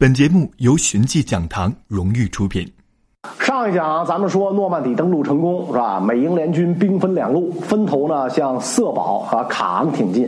本节目由寻迹讲堂荣誉出品。上一讲咱们说诺曼底登陆成功是吧？美英联军兵分两路，分头呢向色保和卡昂挺进。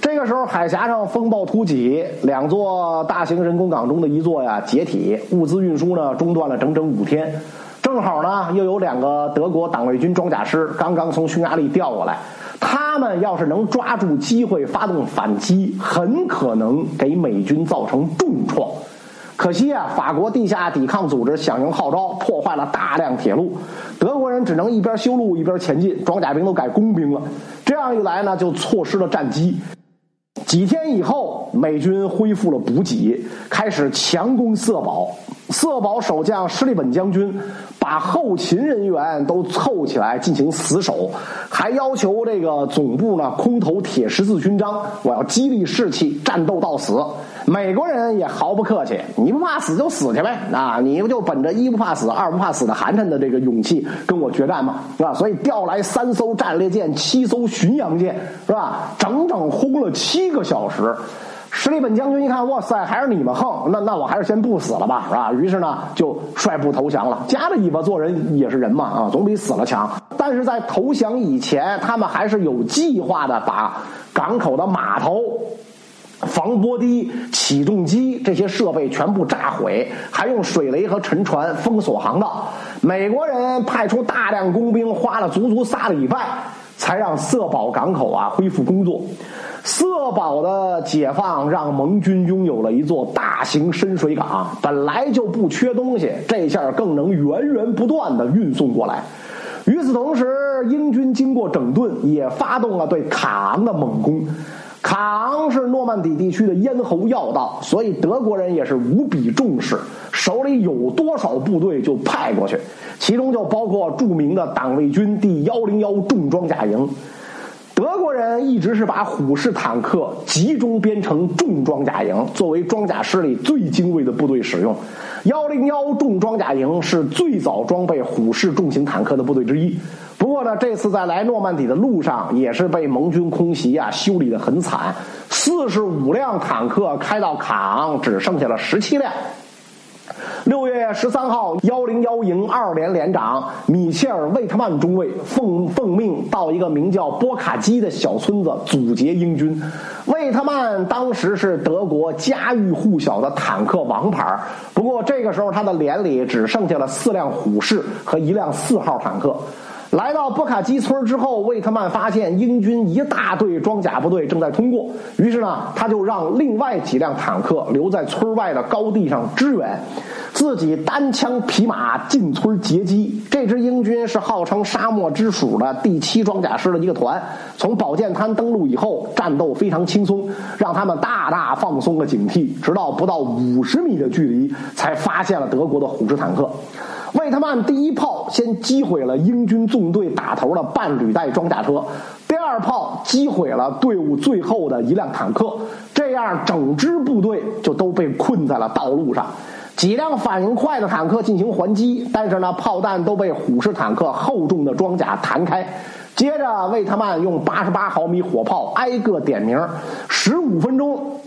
这个时候海峡上风暴突起，两座大型人工港中的一座呀解体，物资运输呢中断了整整五天。正好呢又有两个德国党卫军装甲师刚刚从匈牙利调过来，他们要是能抓住机会发动反击，很可能给美军造成重创。可惜啊，法国地下抵抗组织响应号召，破坏了大量铁路，德国人只能一边修路一边前进，装甲兵都改工兵了。这样一来呢，就错失了战机。几天以后，美军恢复了补给，开始强攻色保。色保守将施利本将军把后勤人员都凑起来进行死守，还要求这个总部呢空投铁十字勋章，我要激励士气，战斗到死。美国人也毫不客气，你不怕死就死去呗，啊，你不就本着一不怕死二不怕死的寒碜的这个勇气跟我决战吗？是吧？所以调来三艘战列舰、七艘巡洋舰，是吧？整整轰了七个小时。史里本将军一看，哇塞，还是你们横，那那我还是先不死了吧，是吧？于是呢，就率部投降了。夹着尾巴做人也是人嘛，啊，总比死了强。但是在投降以前，他们还是有计划的把港口的码头。防波堤、起重机这些设备全部炸毁，还用水雷和沉船封锁航道。美国人派出大量工兵，花了足足仨礼拜，才让色保港口啊恢复工作。色保的解放让盟军拥有了一座大型深水港，本来就不缺东西，这下更能源源不断的运送过来。与此同时，英军经过整顿，也发动了对卡昂的猛攻。卡昂是诺曼底地区的咽喉要道，所以德国人也是无比重视，手里有多少部队就派过去，其中就包括著名的党卫军第幺零幺重装甲营。德国人一直是把虎式坦克集中编成重装甲营，作为装甲师里最精锐的部队使用。幺零幺重装甲营是最早装备虎式重型坦克的部队之一。不过呢，这次在来诺曼底的路上，也是被盟军空袭啊，修理的很惨。四十五辆坦克开到卡昂，只剩下了十七辆。六月十三号，幺零幺营二连连长米切尔·魏特曼中尉奉奉命到一个名叫波卡基的小村子阻截英军。魏特曼当时是德国家喻户晓的坦克王牌，不过这个时候他的连里只剩下了四辆虎式和一辆四号坦克。来到波卡基村之后，魏特曼发现英军一大队装甲部队正在通过，于是呢，他就让另外几辆坦克留在村外的高地上支援，自己单枪匹马进村截击。这支英军是号称“沙漠之鼠”的第七装甲师的一个团。从宝剑滩登陆以后，战斗非常轻松，让他们大大放松了警惕，直到不到五十米的距离才发现了德国的虎式坦克。魏特曼第一炮先击毁了英军纵队打头的半履带装甲车，第二炮击毁了队伍最后的一辆坦克，这样整支部队就都被困在了道路上。几辆反应快的坦克进行还击，但是呢，炮弹都被虎式坦克厚重的装甲弹开。接着，魏特曼用八十八毫米火炮挨个点名，十五分钟。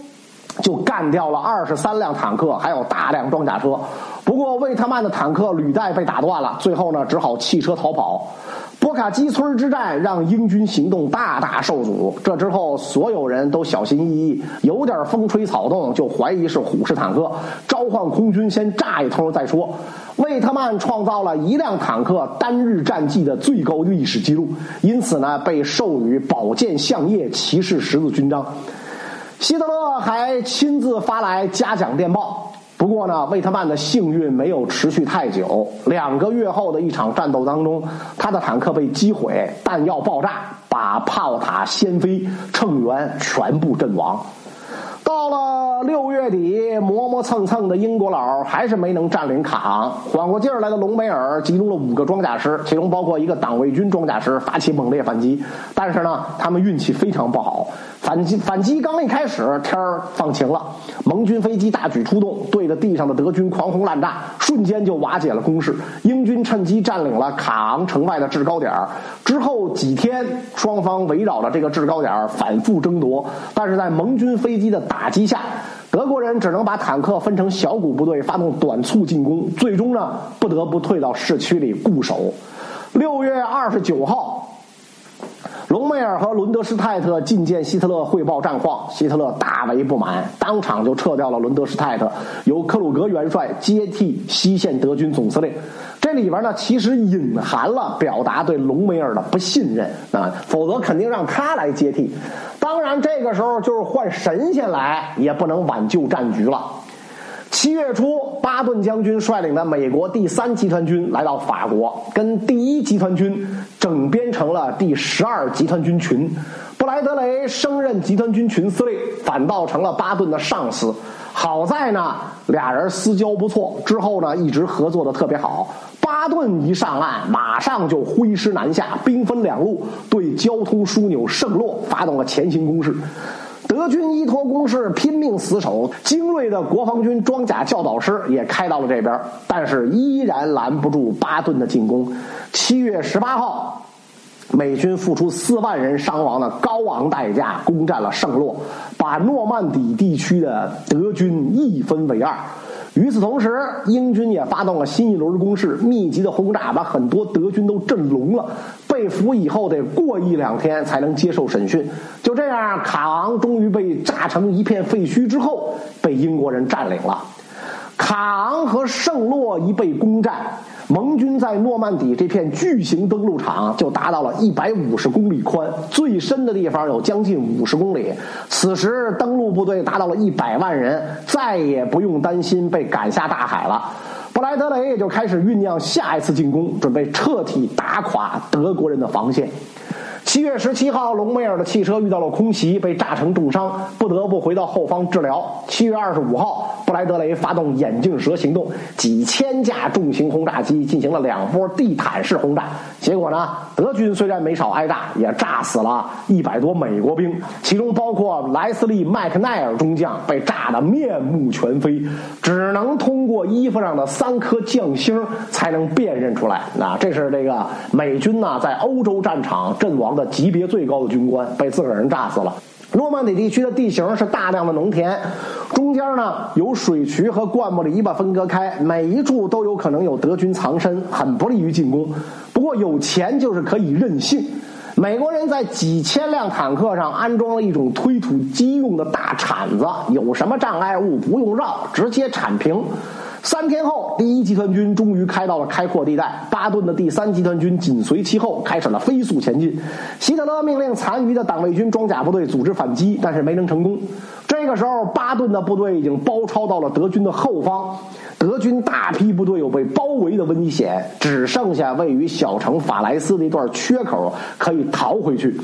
就干掉了二十三辆坦克，还有大量装甲车。不过，魏特曼的坦克履带被打断了，最后呢，只好弃车逃跑。波卡基村之战让英军行动大大受阻。这之后，所有人都小心翼翼，有点风吹草动就怀疑是虎式坦克，召唤空军先炸一通再说。魏特曼创造了一辆坦克单日战绩的最高历史记录，因此呢，被授予宝剑相叶骑士十字勋章。希特勒还亲自发来嘉奖电报。不过呢，魏特曼的幸运没有持续太久。两个月后的一场战斗当中，他的坦克被击毁，弹药爆炸，把炮塔掀飞，乘员全部阵亡。到了六月底，磨磨蹭蹭的英国佬还是没能占领卡昂。缓过劲儿来的隆美尔集中了五个装甲师，其中包括一个党卫军装甲师，发起猛烈反击。但是呢，他们运气非常不好。反击反击刚一开始，天儿放晴了，盟军飞机大举出动，对着地上的德军狂轰滥炸，瞬间就瓦解了攻势。英军趁机占领了卡昂城外的制高点儿之后几天，双方围绕着这个制高点儿反复争夺，但是在盟军飞机的打击下，德国人只能把坦克分成小股部队发动短促进攻，最终呢不得不退到市区里固守。六月二十九号。隆美尔和伦德施泰特觐见希特勒汇报战况，希特勒大为不满，当场就撤掉了伦德施泰特，由克鲁格元帅接替西线德军总司令。这里边呢，其实隐含了表达对隆美尔的不信任啊，否则肯定让他来接替。当然，这个时候就是换神仙来也不能挽救战局了。七月初，巴顿将军率领的美国第三集团军来到法国，跟第一集团军整编成了第十二集团军群。布莱德雷升任集团军群司令，反倒成了巴顿的上司。好在呢，俩人私交不错，之后呢一直合作的特别好。巴顿一上岸，马上就挥师南下，兵分两路，对交通枢纽圣洛发动了前行攻势。德军依托攻势，拼命死守。精锐的国防军装甲教导师也开到了这边，但是依然拦不住巴顿的进攻。七月十八号，美军付出四万人伤亡的高昂代价，攻占了圣洛，把诺曼底地区的德军一分为二。与此同时，英军也发动了新一轮的攻势，密集的轰炸把很多德军都震聋了。被俘以后得过一两天才能接受审讯。就这样，卡昂终于被炸成一片废墟之后，被英国人占领了。卡昂和圣洛一被攻占。盟军在诺曼底这片巨型登陆场就达到了一百五十公里宽，最深的地方有将近五十公里。此时登陆部队达到了一百万人，再也不用担心被赶下大海了。布莱德雷也就开始酝酿下一次进攻，准备彻底打垮德国人的防线。七月十七号，隆美尔的汽车遇到了空袭，被炸成重伤，不得不回到后方治疗。七月二十五号，布莱德雷发动眼镜蛇行动，几千架重型轰炸机进行了两波地毯式轰炸。结果呢，德军虽然没少挨炸，也炸死了一百多美国兵，其中包括莱斯利·麦克奈尔中将，被炸得面目全非，只能通过衣服上的三颗将星才能辨认出来。那这是这个美军呢，在欧洲战场阵亡。的级别最高的军官被自个儿人炸死了。诺曼底地区的地形是大量的农田，中间呢有水渠和灌木篱笆分割开，每一处都有可能有德军藏身，很不利于进攻。不过有钱就是可以任性，美国人在几千辆坦克上安装了一种推土机用的大铲子，有什么障碍物不用绕，直接铲平。三天后，第一集团军终于开到了开阔地带，巴顿的第三集团军紧随其后，开始了飞速前进。希特勒命令残余的党卫军装甲部队组织反击，但是没能成功。这个时候，巴顿的部队已经包抄到了德军的后方，德军大批部队有被包围的危险，只剩下位于小城法莱斯的一段缺口可以逃回去，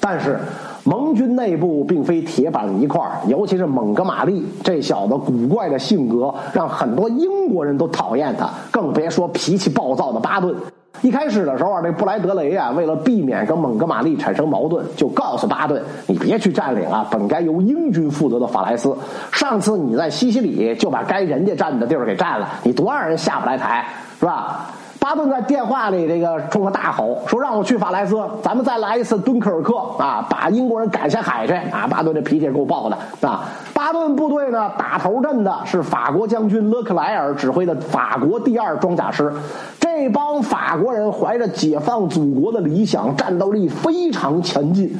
但是。盟军内部并非铁板一块尤其是蒙哥马利这小子古怪的性格，让很多英国人都讨厌他，更别说脾气暴躁的巴顿。一开始的时候啊，这布莱德雷啊，为了避免跟蒙哥马利产生矛盾，就告诉巴顿：“你别去占领啊本该由英军负责的法莱斯。上次你在西西里就把该人家占的地儿给占了，你多让人下不来台，是吧？”巴顿在电话里这个冲他大吼说：“让我去法莱斯，咱们再来一次敦刻尔克啊，把英国人赶下海去啊！”巴顿这脾气够爆的啊！巴顿部队呢，打头阵的是法国将军勒克莱尔指挥的法国第二装甲师。这帮法国人怀着解放祖国的理想，战斗力非常强劲。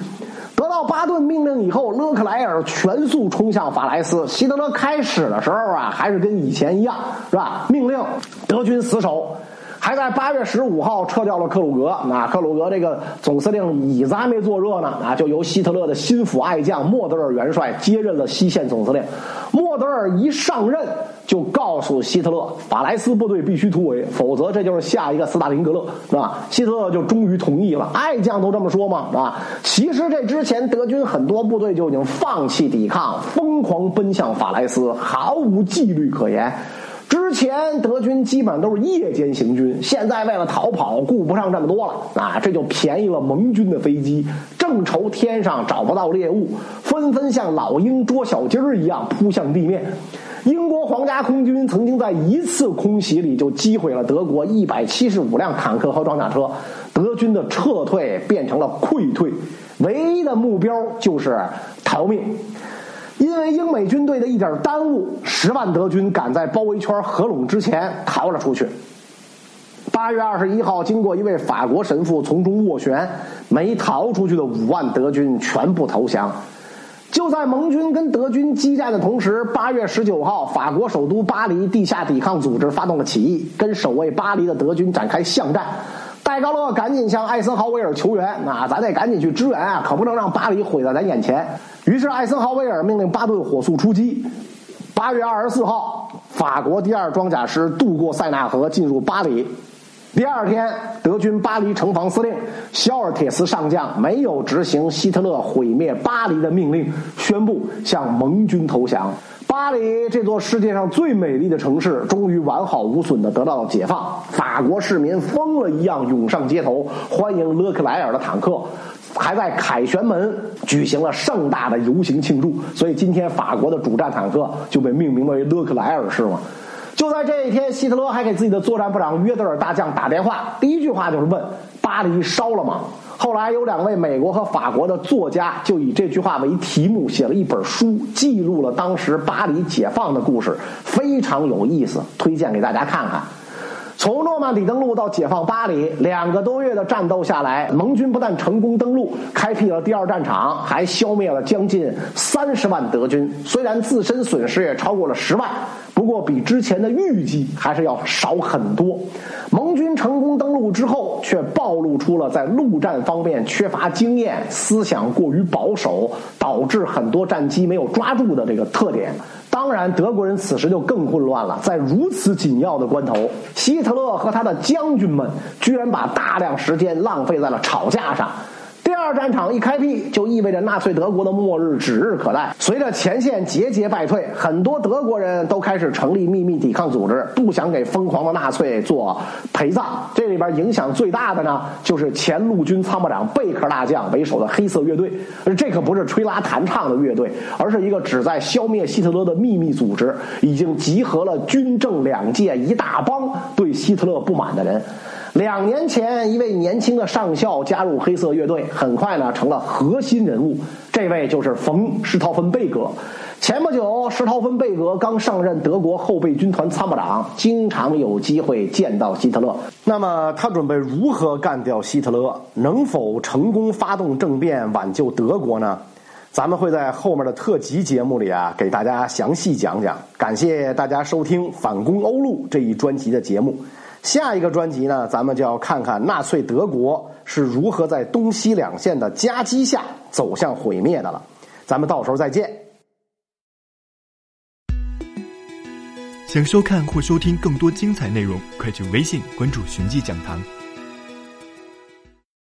得到巴顿命令以后，勒克莱尔全速冲向法莱斯。希特勒开始的时候啊，还是跟以前一样，是吧？命令德军死守。还在八月十五号撤掉了克鲁格，那克鲁格这个总司令椅子还没坐热呢，啊，就由希特勒的心腹爱将莫德尔元帅接任了西线总司令。莫德尔一上任就告诉希特勒，法莱斯部队必须突围，否则这就是下一个斯大林格勒，是吧？希特勒就终于同意了。爱将都这么说嘛，是吧？其实这之前德军很多部队就已经放弃抵抗，疯狂奔向法莱斯，毫无纪律可言。之前德军基本上都是夜间行军，现在为了逃跑，顾不上这么多了啊！这就便宜了盟军的飞机。正正愁天上找不到猎物，纷纷像老鹰捉小鸡儿一样扑向地面。英国皇家空军曾经在一次空袭里就击毁了德国一百七十五辆坦克和装甲车，德军的撤退变成了溃退，唯一的目标就是逃命。因为英美军队的一点耽误，十万德军赶在包围圈合拢之前逃了出去。八月二十一号，经过一位法国神父从中斡旋，没逃出去的五万德军全部投降。就在盟军跟德军激战的同时，八月十九号，法国首都巴黎地下抵抗组织发动了起义，跟守卫巴黎的德军展开巷战。戴高乐赶紧向艾森豪威尔求援，那咱得赶紧去支援啊，可不能让巴黎毁在咱眼前。于是艾森豪威尔命令巴顿火速出击。八月二十四号，法国第二装甲师渡过塞纳河，进入巴黎。第二天，德军巴黎城防司令肖尔铁斯上将没有执行希特勒毁灭巴黎的命令，宣布向盟军投降。巴黎这座世界上最美丽的城市，终于完好无损地得到了解放。法国市民疯了一样涌上街头，欢迎勒克莱尔的坦克，还在凯旋门举行了盛大的游行庆祝。所以，今天法国的主战坦克就被命名为勒克莱尔，是吗？就在这一天，希特勒还给自己的作战部长约德尔大将打电话，第一句话就是问：“巴黎烧了吗？”后来有两位美国和法国的作家就以这句话为题目写了一本书，记录了当时巴黎解放的故事，非常有意思，推荐给大家看看。从诺曼底登陆到解放巴黎，两个多月的战斗下来，盟军不但成功登陆，开辟了第二战场，还消灭了将近三十万德军。虽然自身损失也超过了十万，不过比之前的预计还是要少很多。盟军成功登陆之后，却暴露出了在陆战方面缺乏经验、思想过于保守，导致很多战机没有抓住的这个特点。当然，德国人此时就更混乱了。在如此紧要的关头，希特勒和他的将军们居然把大量时间浪费在了吵架上。战场一开辟，就意味着纳粹德国的末日指日可待。随着前线节节败退，很多德国人都开始成立秘密抵抗组织，不想给疯狂的纳粹做陪葬。这里边影响最大的呢，就是前陆军参谋长贝克大将为首的黑色乐队。而这可不是吹拉弹唱的乐队，而是一个旨在消灭希特勒的秘密组织，已经集合了军政两界一大帮对希特勒不满的人。两年前，一位年轻的上校加入黑色乐队，很快呢成了核心人物。这位就是冯施陶芬贝格。前不久，施陶芬贝格刚上任德国后备军团参谋长，经常有机会见到希特勒。那么，他准备如何干掉希特勒？能否成功发动政变挽救德国呢？咱们会在后面的特辑节目里啊，给大家详细讲讲。感谢大家收听《反攻欧陆》这一专辑的节目。下一个专辑呢，咱们就要看看纳粹德国是如何在东西两线的夹击下走向毁灭的了。咱们到时候再见。想收看或收听更多精彩内容，快去微信关注“寻迹讲堂”。